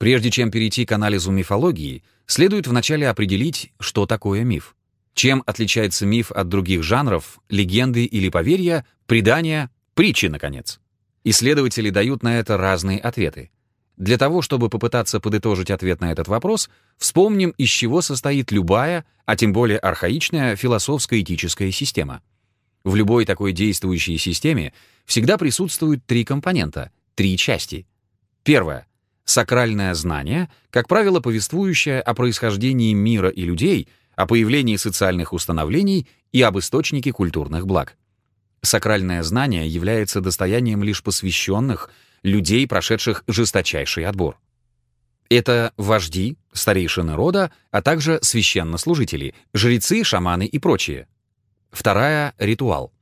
Прежде чем перейти к анализу мифологии, следует вначале определить, что такое миф. Чем отличается миф от других жанров, легенды или поверья, предания, притчи, наконец? Исследователи дают на это разные ответы. Для того, чтобы попытаться подытожить ответ на этот вопрос, вспомним, из чего состоит любая, а тем более архаичная философско-этическая система. В любой такой действующей системе всегда присутствуют три компонента, три части. Первое — сакральное знание, как правило, повествующее о происхождении мира и людей, о появлении социальных установлений и об источнике культурных благ. Сакральное знание является достоянием лишь посвященных, людей, прошедших жесточайший отбор. Это вожди, старейшины рода, а также священнослужители, жрецы, шаманы и прочие. Вторая — ритуал.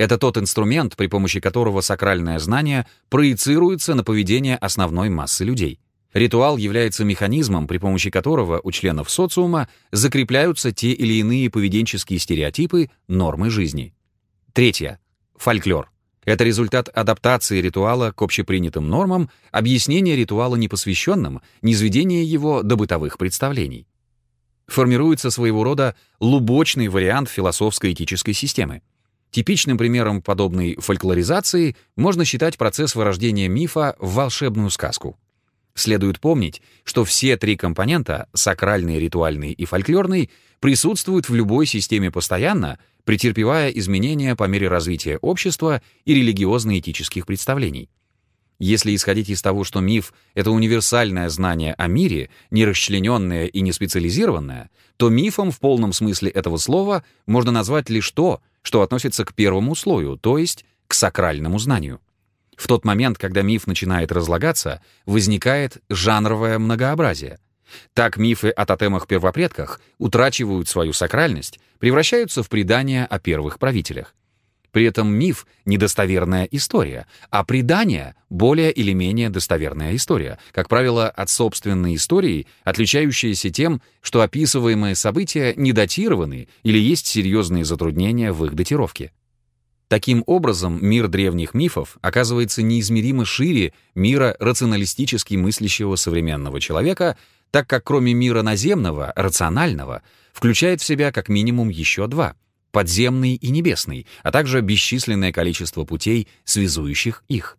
Это тот инструмент, при помощи которого сакральное знание проецируется на поведение основной массы людей. Ритуал является механизмом, при помощи которого у членов социума закрепляются те или иные поведенческие стереотипы, нормы жизни. Третье. Фольклор. Это результат адаптации ритуала к общепринятым нормам, объяснение ритуала непосвященным, низведение его до бытовых представлений. Формируется своего рода лубочный вариант философско-этической системы. Типичным примером подобной фольклоризации можно считать процесс вырождения мифа в волшебную сказку. Следует помнить, что все три компонента — сакральный, ритуальный и фольклорный — присутствуют в любой системе постоянно, претерпевая изменения по мере развития общества и религиозно-этических представлений. Если исходить из того, что миф — это универсальное знание о мире, не расчлененное и не специализированное, то мифом в полном смысле этого слова можно назвать лишь то, что относится к первому слою, то есть к сакральному знанию. В тот момент, когда миф начинает разлагаться, возникает жанровое многообразие. Так мифы о тотемах-первопредках утрачивают свою сакральность, превращаются в предания о первых правителях. При этом миф — недостоверная история, а предание — более или менее достоверная история, как правило, от собственной истории, отличающаяся тем, что описываемые события не датированы или есть серьезные затруднения в их датировке. Таким образом, мир древних мифов оказывается неизмеримо шире мира рационалистически мыслящего современного человека, так как кроме мира наземного, рационального, включает в себя как минимум еще два — подземный и небесный, а также бесчисленное количество путей, связующих их.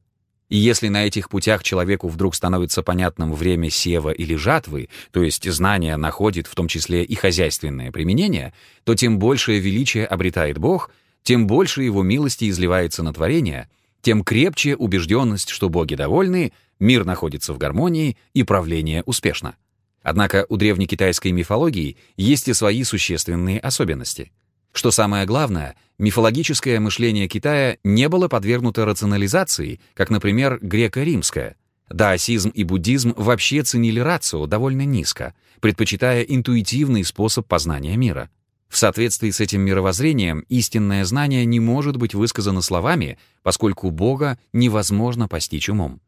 И если на этих путях человеку вдруг становится понятным время сева или жатвы, то есть знание находит в том числе и хозяйственное применение, то тем большее величие обретает Бог — тем больше его милости изливается на творение, тем крепче убежденность, что боги довольны, мир находится в гармонии и правление успешно. Однако у древнекитайской мифологии есть и свои существенные особенности. Что самое главное, мифологическое мышление Китая не было подвергнуто рационализации, как, например, греко-римское. Даосизм и буддизм вообще ценили рацио довольно низко, предпочитая интуитивный способ познания мира. В соответствии с этим мировоззрением истинное знание не может быть высказано словами, поскольку Бога невозможно постичь умом.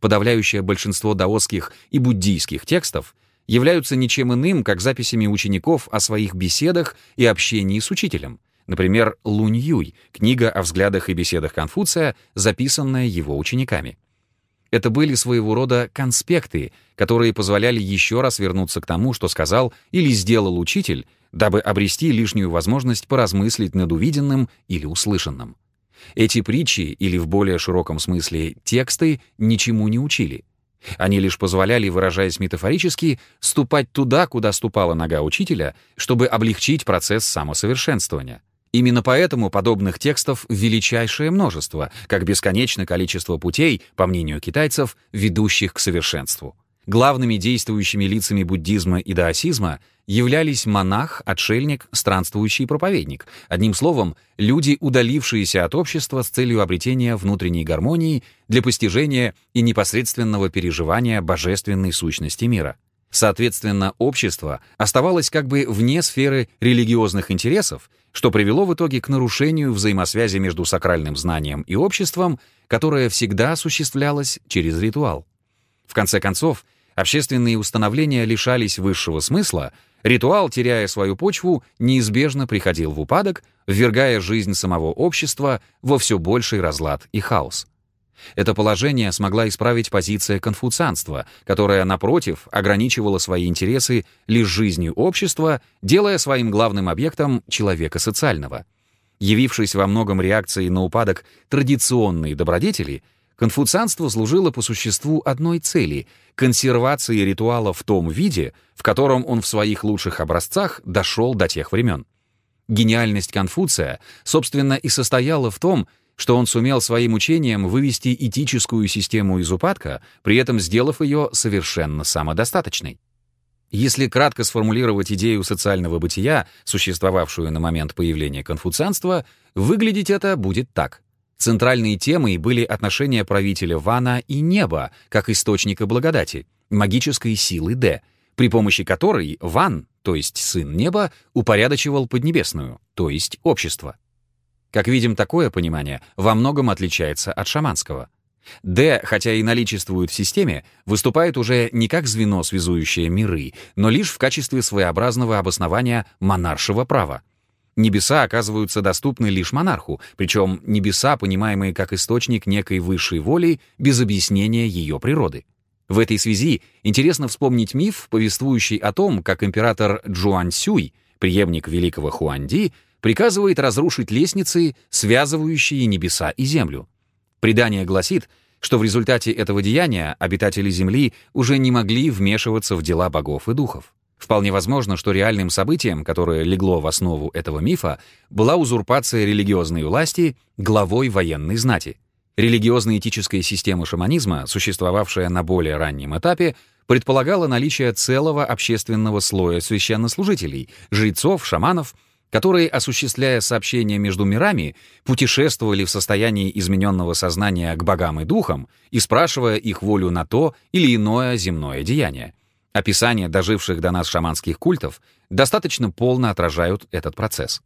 Подавляющее большинство даосских и буддийских текстов являются ничем иным, как записями учеников о своих беседах и общении с учителем. Например, Лунь Юй, книга о взглядах и беседах Конфуция, записанная его учениками. Это были своего рода конспекты, которые позволяли еще раз вернуться к тому, что сказал или сделал учитель, дабы обрести лишнюю возможность поразмыслить над увиденным или услышанным. Эти притчи, или в более широком смысле тексты, ничему не учили. Они лишь позволяли, выражаясь метафорически, ступать туда, куда ступала нога учителя, чтобы облегчить процесс самосовершенствования. Именно поэтому подобных текстов величайшее множество, как бесконечное количество путей, по мнению китайцев, ведущих к совершенству. Главными действующими лицами буддизма и даосизма являлись монах, отшельник, странствующий проповедник. Одним словом, люди, удалившиеся от общества с целью обретения внутренней гармонии для постижения и непосредственного переживания божественной сущности мира. Соответственно, общество оставалось как бы вне сферы религиозных интересов, что привело в итоге к нарушению взаимосвязи между сакральным знанием и обществом, которое всегда осуществлялось через ритуал. В конце концов, общественные установления лишались высшего смысла, ритуал, теряя свою почву, неизбежно приходил в упадок, ввергая жизнь самого общества во все больший разлад и хаос. Это положение смогла исправить позиция конфуцианства, которая, напротив, ограничивала свои интересы лишь жизнью общества, делая своим главным объектом человека социального. Явившись во многом реакцией на упадок традиционной добродетели, конфуцианство служило по существу одной цели — консервации ритуала в том виде, в котором он в своих лучших образцах дошел до тех времен. Гениальность Конфуция, собственно, и состояла в том, что он сумел своим учением вывести этическую систему из упадка, при этом сделав ее совершенно самодостаточной. Если кратко сформулировать идею социального бытия, существовавшую на момент появления конфуцианства, выглядеть это будет так. Центральной темой были отношения правителя Вана и неба, как источника благодати, магической силы Д, при помощи которой Ван, то есть сын неба, упорядочивал Поднебесную, то есть общество. Как видим, такое понимание во многом отличается от шаманского. Д, хотя и наличествует в системе, выступает уже не как звено, связующее миры, но лишь в качестве своеобразного обоснования монаршего права. Небеса оказываются доступны лишь монарху, причем небеса, понимаемые как источник некой высшей воли, без объяснения ее природы. В этой связи интересно вспомнить миф, повествующий о том, как император Джуан преемник великого Хуанди, приказывает разрушить лестницы, связывающие небеса и землю. Предание гласит, что в результате этого деяния обитатели Земли уже не могли вмешиваться в дела богов и духов. Вполне возможно, что реальным событием, которое легло в основу этого мифа, была узурпация религиозной власти главой военной знати. Религиозно-этическая система шаманизма, существовавшая на более раннем этапе, предполагала наличие целого общественного слоя священнослужителей, жрецов, шаманов — которые, осуществляя сообщения между мирами, путешествовали в состоянии измененного сознания к богам и духам и спрашивая их волю на то или иное земное деяние. Описания доживших до нас шаманских культов достаточно полно отражают этот процесс.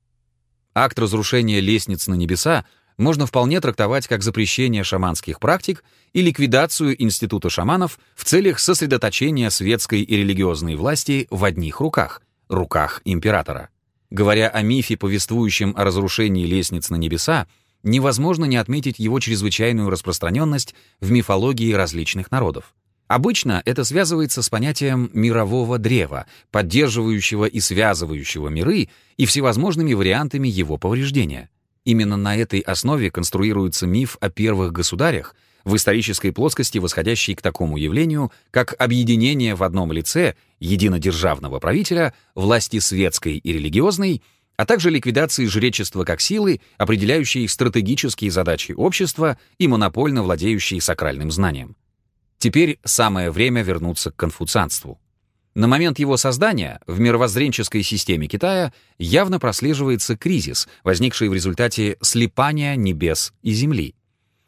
Акт разрушения лестниц на небеса можно вполне трактовать как запрещение шаманских практик и ликвидацию института шаманов в целях сосредоточения светской и религиозной власти в одних руках — руках императора. Говоря о мифе, повествующем о разрушении лестниц на небеса, невозможно не отметить его чрезвычайную распространенность в мифологии различных народов. Обычно это связывается с понятием мирового древа, поддерживающего и связывающего миры и всевозможными вариантами его повреждения. Именно на этой основе конструируется миф о первых государях, в исторической плоскости восходящий к такому явлению, как объединение в одном лице единодержавного правителя, власти светской и религиозной, а также ликвидации жречества как силы, определяющей стратегические задачи общества и монопольно владеющей сакральным знанием. Теперь самое время вернуться к конфуцианству. На момент его создания в мировоззренческой системе Китая явно прослеживается кризис, возникший в результате слипания небес и земли.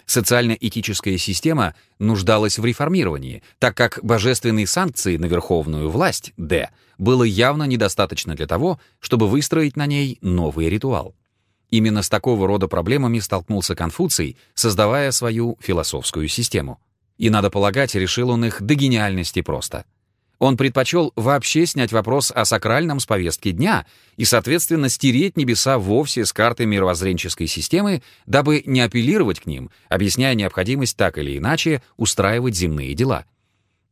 Социально-этическая система нуждалась в реформировании, так как божественной санкции на верховную власть, Д, было явно недостаточно для того, чтобы выстроить на ней новый ритуал. Именно с такого рода проблемами столкнулся Конфуций, создавая свою философскую систему. И, надо полагать, решил он их до гениальности просто — он предпочел вообще снять вопрос о сакральном с повестки дня и, соответственно, стереть небеса вовсе с карты мировоззренческой системы, дабы не апеллировать к ним, объясняя необходимость так или иначе устраивать земные дела.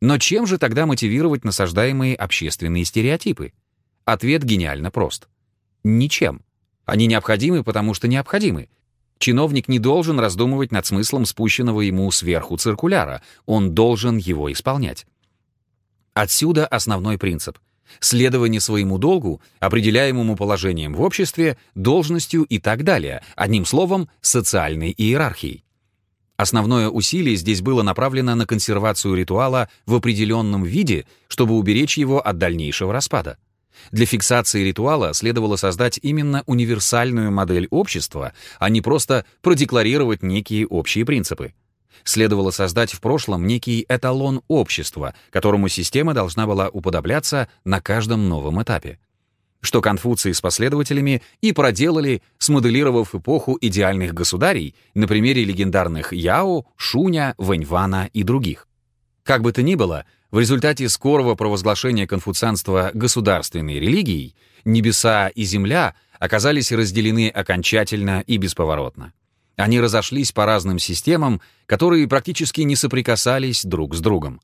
Но чем же тогда мотивировать насаждаемые общественные стереотипы? Ответ гениально прост. Ничем. Они необходимы, потому что необходимы. Чиновник не должен раздумывать над смыслом спущенного ему сверху циркуляра, он должен его исполнять. Отсюда основной принцип — следование своему долгу, определяемому положением в обществе, должностью и так далее, одним словом, социальной иерархией. Основное усилие здесь было направлено на консервацию ритуала в определенном виде, чтобы уберечь его от дальнейшего распада. Для фиксации ритуала следовало создать именно универсальную модель общества, а не просто продекларировать некие общие принципы следовало создать в прошлом некий эталон общества, которому система должна была уподобляться на каждом новом этапе. Что Конфуций с последователями и проделали, смоделировав эпоху идеальных государей на примере легендарных Яо, Шуня, Вэньвана и других. Как бы то ни было, в результате скорого провозглашения конфуцианства государственной религией небеса и земля оказались разделены окончательно и бесповоротно. Они разошлись по разным системам, которые практически не соприкасались друг с другом.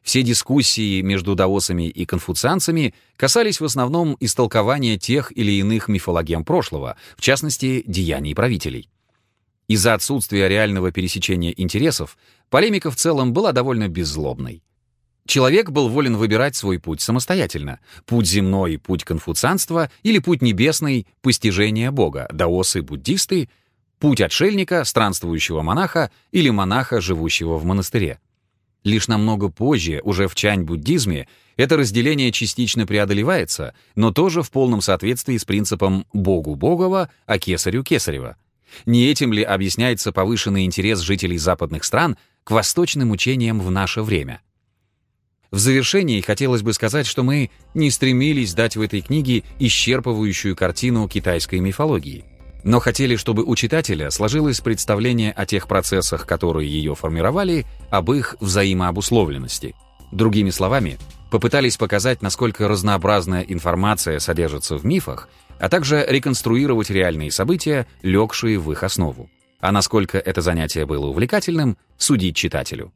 Все дискуссии между даосами и конфуцианцами касались в основном истолкования тех или иных мифологем прошлого, в частности, деяний правителей. Из-за отсутствия реального пересечения интересов полемика в целом была довольно беззлобной. Человек был волен выбирать свой путь самостоятельно. Путь земной — путь конфуцианства или путь небесный — постижение Бога, даосы-буддисты, путь отшельника, странствующего монаха или монаха, живущего в монастыре. Лишь намного позже, уже в чань-буддизме, это разделение частично преодолевается, но тоже в полном соответствии с принципом «Богу Богова, а кесарю Кесарева». Не этим ли объясняется повышенный интерес жителей западных стран к восточным учениям в наше время? В завершении хотелось бы сказать, что мы не стремились дать в этой книге исчерпывающую картину китайской мифологии, но хотели, чтобы у читателя сложилось представление о тех процессах, которые ее формировали, об их взаимообусловленности. Другими словами, попытались показать, насколько разнообразная информация содержится в мифах, а также реконструировать реальные события, легшие в их основу. А насколько это занятие было увлекательным, судить читателю.